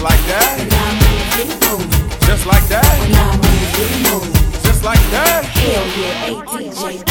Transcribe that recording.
Just like that. Just like that. Just like that. Hell yeah, ATJ.